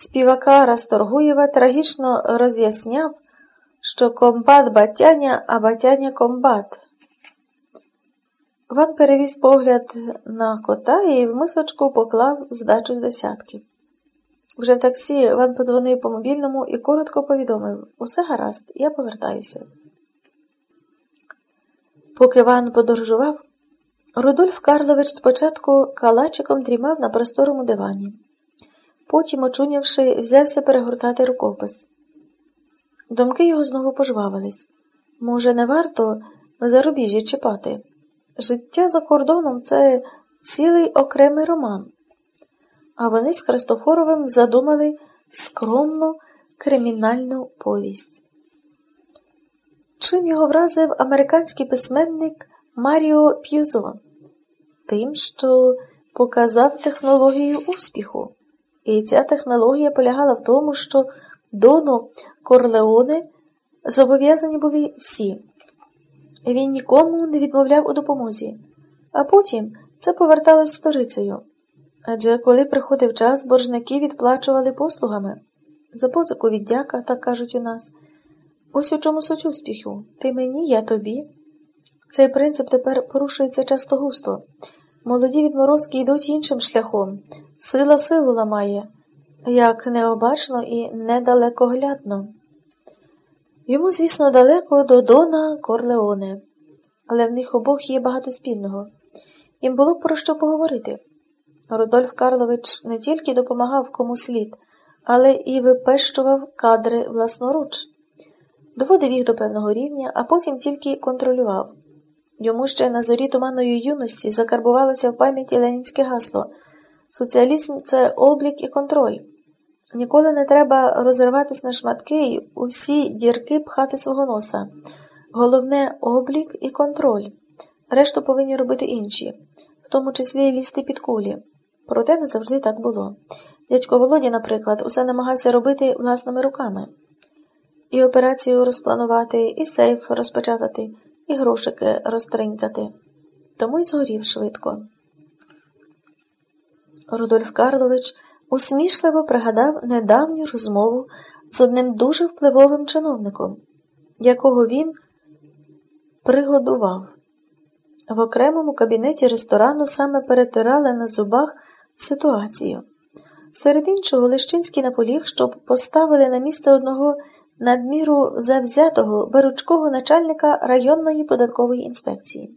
співака Расторгуєва трагічно роз'ясняв, що комбат батяня, а батяня комбат. Ван перевіз погляд на кота і в мисочку поклав здачу з десятки. Вже в таксі Ван подзвонив по мобільному і коротко повідомив усе гаразд, я повертаюся. Поки Ван подорожував, Рудольф Карлович спочатку калачиком дрімав на просторому дивані. Потім, очунявши, взявся перегортати рукопис. Думки його знову пожвавились. Може, не варто зарубіжжі чіпати? Життя за кордоном це цілий окремий роман. А вони з Христофоровим задумали скромну кримінальну повість. Чим його вразив американський письменник Маріо П'юзо? Тим, що показав технологію успіху. І ця технологія полягала в тому, що дону Корлеоне зобов'язані були всі. Він нікому не відмовляв у допомозі, а потім це поверталось сторицею. Адже коли приходив час, боржники відплачували послугами. За позику віддяка, так кажуть у нас. Ось у чому суть успіху. Ти мені, я тобі. Цей принцип тепер порушується часто густо. Молоді відморозки йдуть іншим шляхом. Сила силу ламає, як необачно і недалекоглядно. Йому, звісно, далеко до Дона Корлеоне, але в них обох є багато спільного. Їм було б про що поговорити. Рудольф Карлович не тільки допомагав кому слід, але і випещував кадри власноруч, доводив їх до певного рівня, а потім тільки контролював. Йому ще на зорі туманної юності закарбувалося в пам'яті ленінське гасло соціалізм це облік і контроль. Ніколи не треба розриватись на шматки і у всі дірки пхати свого носа. Головне облік і контроль. Решту повинні робити інші, в тому числі й лізти під кулі. Проте не завжди так було. Дядько Володя, наприклад, усе намагався робити власними руками. І операцію розпланувати, і сейф розпечатати і грошики розтринькати. Тому й згорів швидко. Рудольф Карлович усмішливо пригадав недавню розмову з одним дуже впливовим чиновником, якого він пригодував. В окремому кабінеті ресторану саме перетирали на зубах ситуацію. Серед іншого Лещинський наполіг, щоб поставили на місце одного надміру завзятого беручкого начальника районної податкової інспекції.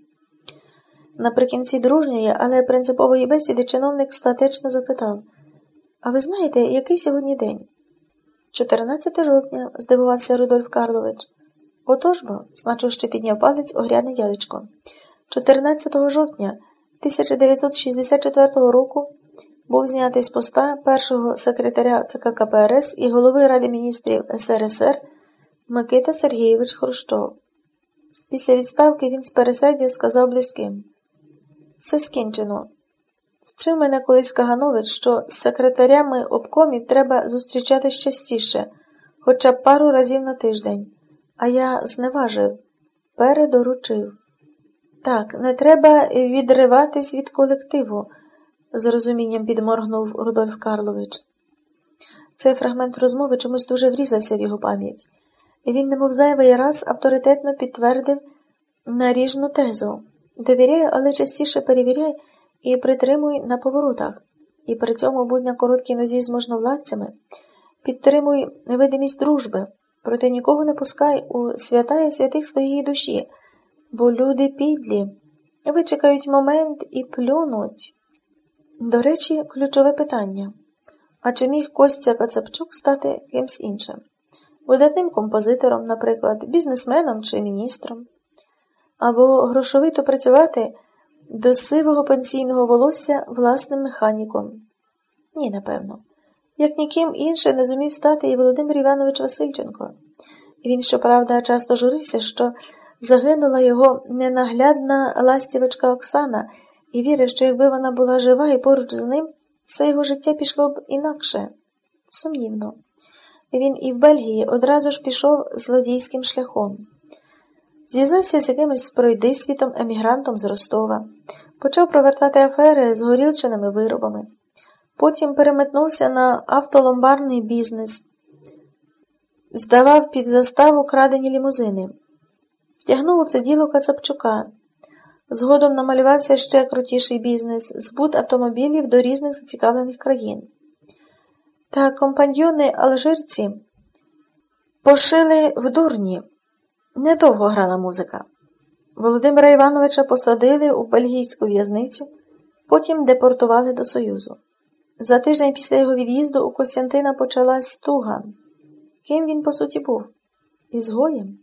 Наприкінці дружньої, але принципової бесіди чиновник статечно запитав А ви знаєте, який сьогодні день? 14 жовтня, здивувався Рудольф Карлович. Отож бо, значуще підняв палець огрядний дядечко. 14 жовтня 1964 року був знятий з поста першого секретаря ЦК КПРС і голови Ради міністрів СРСР Микита Сергійович Хрущов. Після відставки він з пересердя сказав близьким все скінчено. Вчив мене колись Каганович, що з секретарями обкомів треба зустрічатись частіше, хоча б пару разів на тиждень, а я зневажив, передоручив. Так, не треба відриватись від колективу з розумінням підморгнув Рудольф Карлович. Цей фрагмент розмови чомусь дуже врізався в його пам'ять, і він, немов зайвий раз, авторитетно підтвердив наріжну тезу. Довіряй, але частіше перевіряй і притримуй на поворотах, і при цьому будь на короткій нозі з можновладцями, підтримуй видимість дружби, проте нікого не пускай у святая святих своєї душі, бо люди підлі, вичекають момент і плюнуть. До речі, ключове питання а чи міг Костя Кацапчук стати кимсь іншим? Видатним композитором, наприклад, бізнесменом чи міністром, або грошовито працювати до сивого пенсійного волосся власним механіком? Ні, напевно. Як ніким інше не зумів стати і Володимир Іванович Васильченко. Він, щоправда, часто журився, що загинула його ненаглядна ластівочка Оксана і вірив, що якби вона була жива і поруч з ним, все його життя пішло б інакше. Сумнівно. Він і в Бельгії одразу ж пішов злодійським шляхом. Зв'язався з якимось пройдисвітом емігрантом з Ростова, почав провертати афери з горілченими виробами. Потім переметнувся на автоломбарний бізнес, здавав під заставу крадені лімузини, втягнув у це діло Кацапчука. Згодом намалювався ще крутіший бізнес збут автомобілів до різних зацікавлених країн. Та компаньйони алжирці пошили в дурні. Недовго грала музика. Володимира Івановича посадили у бельгійську в'язницю, потім депортували до Союзу. За тиждень після його від'їзду у Костянтина почалась стуга. Ким він, по суті, був? Ізгоєм?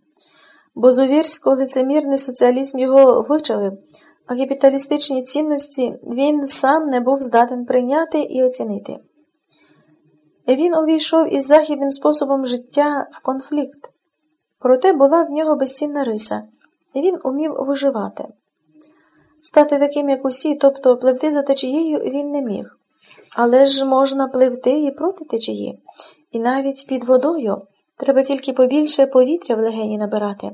Бо зувірсько лицемірний соціалізм його вичавив, а капіталістичні цінності він сам не був здатен прийняти і оцінити. Він увійшов із західним способом життя в конфлікт, проте була в нього безцінна риса, і він умів виживати. Стати таким, як усі, тобто пливти за течією, він не міг. Але ж можна пливти і проти течії, і навіть під водою треба тільки побільше повітря в легені набирати,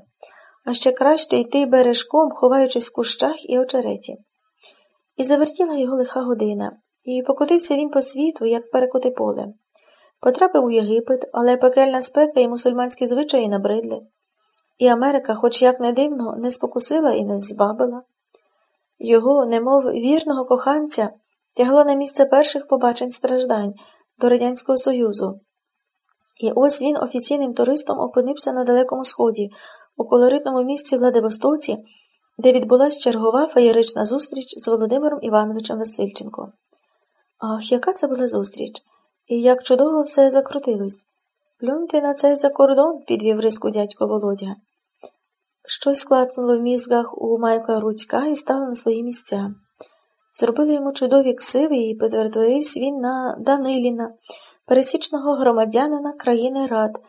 а ще краще йти бережком, ховаючись в кущах і очереті. І завертіла його лиха година, і покотився він по світу, як перекоти поле. Потрапив у Єгипет, але пекельна спека і мусульманські звичаї набридли. І Америка, хоч як не дивно, не спокусила і не збабила. Його, немов вірного коханця, тягло на місце перших побачень страждань до Радянського Союзу. І ось він офіційним туристом опинився на Далекому Сході, у колоритному місці Владивостоці, де відбулася чергова феєрична зустріч з Володимиром Івановичем Васильченко. Ах, яка це була зустріч! І як чудово все закрутилось. Плюньте на цей закордон, підвів риску дядько Володя. Щось клацнуло в мізгах у Майкла Рудька і стало на свої місця. Зробили йому чудові ксиви і підтвердився він на Даниліна, пересічного громадянина країни Рад.